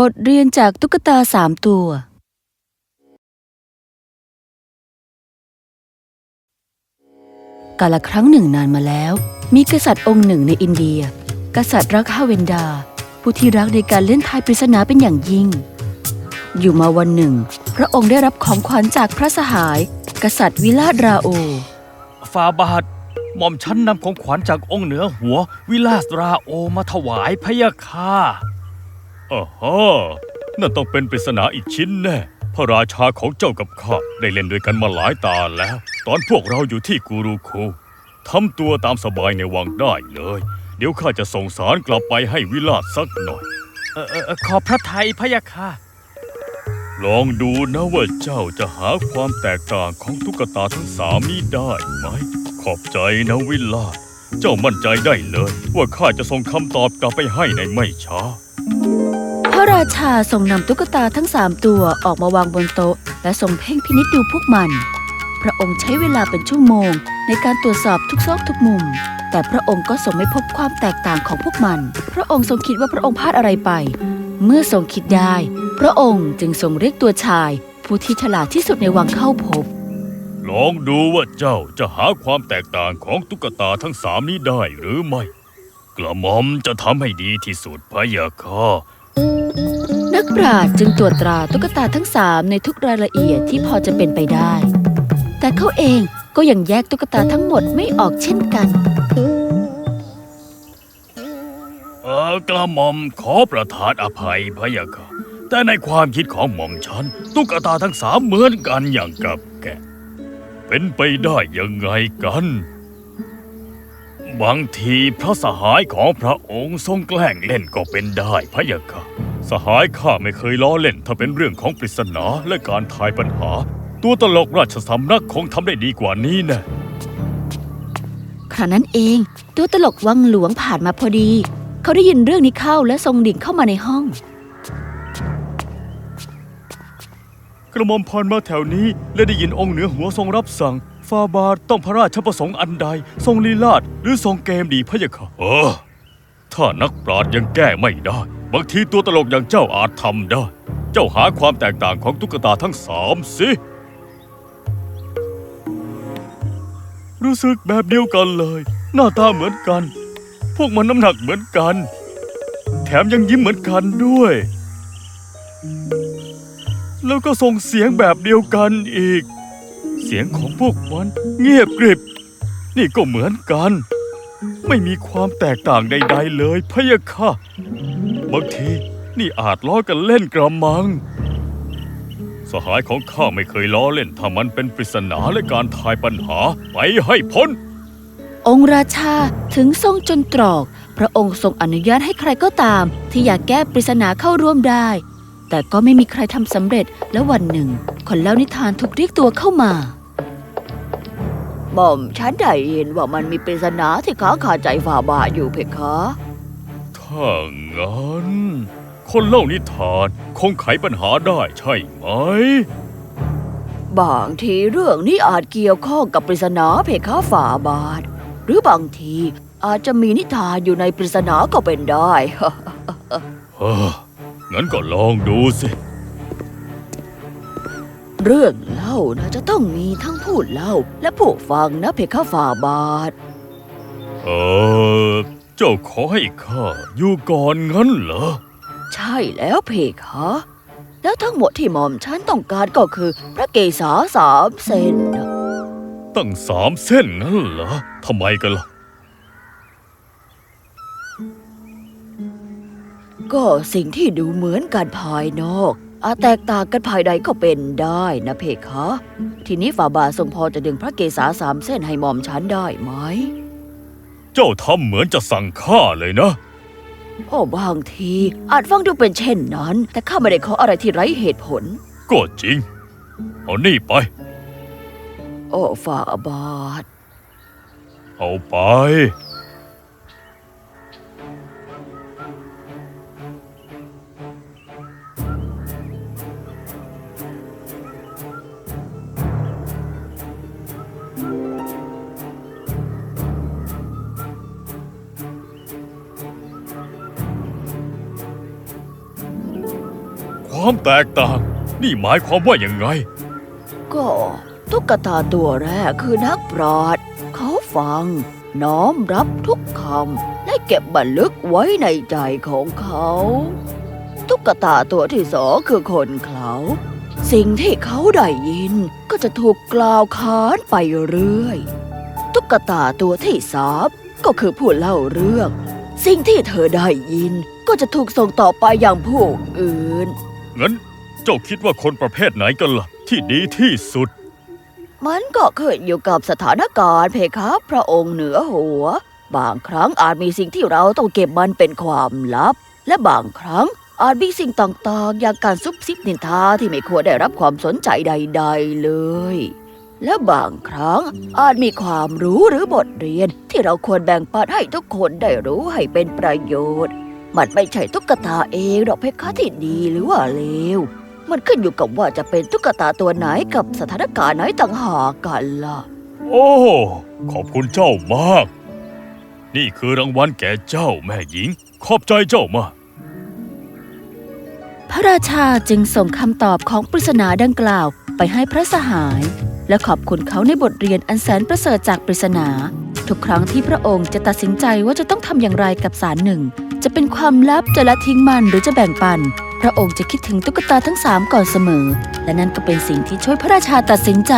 บทเรียนจากตุ๊กตาสามตัว กาลครั้งหนึ่งนานมาแล้ว มีกษัตริย์องค์หนึ่งในอินเดีย กษัตริย์รักฮาเวนดา ผู้ที่รักในการเล่นทายปริศนาเป็นอย่างยิ่ง อยู่มาวันหนึ่ง พระองค์ได้รับของขวัญจากพระสหาย กษัตริย์วิลาศราโอฟาบาทหม่อมฉันนำของขวัญจากองค์เหนือหัววิลาสราโอมาถวายพะยะค่ะ อ้าฮะนั่นต้องเป็นปริศนาอีกชิ้นแน่ พระราชาของเจ้ากับข้าได้เล่นด้วยกันมาหลายตาแล้ว ตอนพวกเราอยู่ที่กูรูคูทำตัวตามสบายในวังได้เลย เดี๋ยวข้าจะส่งสารกลับไปให้วิลาสสักหน่อย เออเออขอพระไทยพะยะค่ะ ลองดูนะว่าเจ้าจะหาความแตกต่างของตุ๊กตาทั้งสามนี้ได้ไหม ขอบใจนะวิลล่าเจ้ามั่นใจได้เลย ว่าข้าจะส่งคำตอบกลับไปให้ในไม่ช้าพ ระราชาทรงนำตุ๊กตาทั้งสามตัวออกมาวางบนโต๊ะ และทรงเพ่งพินิจดูพวกมัน พระองค์ใช้เวลาเป็นชั่วโมง ในการตรวจสอบทุกซอกทุกมุม แต่พระองค์ก็ทรงไม่พบความแตกต่างของพวกมัน พระองค์ทรงคิดว่าพระองค์พลาดอะไรไป เมื่อทรงคิดได้ พระองค์จึงทรงเรียกตัวชาย ผู้ที่ฉลาดที่สุดในวังเข้าพบ ลองดูว่าเจ้าจะหาความแตกต่างของตุ๊กตาทั้งสามนี้ได้หรือไม่ กระหม่อมจะทำให้ดีที่สุดพะยะค่ะ นักปราชญ์จึงตรวจตราตุ๊กตาทั้งสามในทุกรายละเอียดที่พอจะเป็นไปได้ แต่เขาเองก็ยังแยกตุ๊กตาทั้งหมดไม่ออกเช่นกัน เออกระหม่อมขอประทานอภัยพะยะค่ะ แต่ในความคิดของหม่อมฉัน ตุ๊กตาทั้งสามเหมือนกันอย่างกับแกะ เป็นไปได้ยังไงกัน บางทีพระสหายของพระองค์ทรงแกล้งเล่นก็เป็นได้พะยะค่ะ สหายข้าไม่เคยล้อเล่น ถ้าเป็นเรื่องของปริศนาและการทายปัญหา ตัวตลกราชสำนักคงทำได้ดีกว่านี้แนะครานั้นเอง ตัวตลกวังหลวงผ่านมาพอดี เขาได้ยินเรื่องนี้เข้าและทรงดิ่งเข้ามาในห้อง กระหม่อมผ่านมาแถวนี้และได้ยินองค์เหนือหัวทรงรับสั่งฟาบาทต้องพระราชประสงค์อันใด ทรงลีลาดหรือทรงเกมดีพะยะค่ะเออ ถ้านักปราชญ์ยังแก้ไม่ได้ บางทีตัวตลกอย่างเจ้าอาจทำได้ เจ้าหาความแตกต่างของตุ๊กตาทั้งสามสิ รู้สึกแบบเดียวกันเลย หน้าตาเหมือนกัน พวกมันน้ำหนักเหมือนกัน แถมยังยิ้มเหมือนกันด้วย แล้วก็ส่งเสียงแบบเดียวกันอีก เสียงของพวกมันเงียบกริบ นี่ก็เหมือนกัน ไม่มีความแตกต่างใด ๆ เลยพะยะค่ะ บางทีนี่อาจล้อกันเล่นกระมัง สหายของข้าไม่เคยล้อเล่นถ้ามันเป็นปริศนาและการทายปัญหาไปให้พ้น องค์ราชาถึงทรงจนตรอก พระองค์ทรงอนุญาตให้ใครก็ตาม ที่อยากแก้ปริศนาเข้าร่วมได้ แต่ก็ไม่มีใครทำสำเร็จและวันหนึ่ง คนเล่านิทานถูกเรียกตัวเข้ามาหม่อมฉันได้ยินว่ามันมีปริศนาที่ค้าคาใจฝ่าบาทอยู่เพคะ ถ้างั้น คนเล่านิทานคงไขปัญหาได้ใช่ไหม บางทีเรื่องนี้อาจเกี่ยวข้องกับปริศนาเพคะฝ่าบาท หรือบางทีอาจจะมีนิทานอยู่ในปริศนาก็เป็นได้เฮ้องั้นก็ลองดูสิ เรื่องเล่านะจะต้องมีทั้งผู้เล่าและผู้ฟังนะเพคะฝ่าบาท เออ เจ้าขอให้ข้าอยู่ก่อนงั้นเหรอ ใช่แล้วเพคะแล้วทั้งหมดที่หม่อมฉันต้องการก็คือ พระเกศาสามเซนนะตั้งสามเส้นงั้นเหรอทำไมกันล่ะ ก็สิ่งที่ดูเหมือนกันภายนอกอาจแตกต่างกันภายในก็เป็นได้นะเพคะ ทีนี้ฝ่าบาททรงพอจะดึงพระเกศาสามเส้นให้หม่อมฉันได้ไหม เจ้าทำเหมือนจะสั่งข้าเลยนะ โอ้บางที อาจฟังดูเป็นเช่นนั้น แต่ข้าไม่ได้ขออะไรที่ไร้เหตุผล ก็จริง เอานี่ไป โอ้ฝ่าบาท เอาไป ความแตกต่าง นี่หมายความว่าอย่างไง ก็ตุ๊กตาตัวแรกคือนักปราชญ์เขาฟัง น้อมรับทุกคำและเก็บบันลึกไว้ในใจของเขา ตุ๊กตาตัวที่สองคือคนเขาสิ่งที่เขาได้ยินก็จะถูกกล่าวขานไปเรื่อย ตุ๊กตาตัวที่สามก็คือผู้เล่าเรื่อง สิ่งที่เธอได้ยินก็จะถูกส่งต่อไปอย่างผู้อื่น งั้นเจ้าคิดว่าคนประเภทไหนกันล่ะ ที่ดีที่สุด มันก็ขึ้นอยู่กับสถานการณ์เพคะพระองค์เหนือหัว บางครั้งอาจมีสิ่งที่เราต้องเก็บมันเป็นความลับ และบางครั้งอาจมีสิ่งต่างๆ อย่างการซุบซิบนินทาที่ไม่ควรได้รับความสนใจใด ๆ เลย และบางครั้งอาจมีความรู้หรือบทเรียนที่เราควรแบ่งปันให้ทุกคนได้รู้ให้เป็นประโยชน์ มันไม่ใช่ตุ๊กตาเองหรอกเพคะที่ดีหรือว่าเลว มันขึ้นอยู่กับว่าจะเป็นตุ๊กตาตัวไหนกับสถานการณ์ไหนต่างหากกันล่ะ โอ้ ขอบคุณเจ้ามาก นี่คือรางวัลแก่เจ้าแม่หญิง ขอบใจเจ้ามาก พระราชาจึงส่งคำตอบของปริศนาดังกล่าวไปให้พระสหาย และขอบคุณเขาในบทเรียนอันแสนประเสริฐจากปริศนา ทุกครั้งที่พระองค์จะตัดสินใจว่าจะต้องทำอย่างไรกับสารหนึ่งจะเป็นความลับจะละทิ้งมันหรือจะแบ่งปัน พระองค์จะคิดถึงตุ๊กตาทั้งสามก่อนเสมอ และนั่นก็เป็นสิ่งที่ช่วยพระราชาตัดสินใจ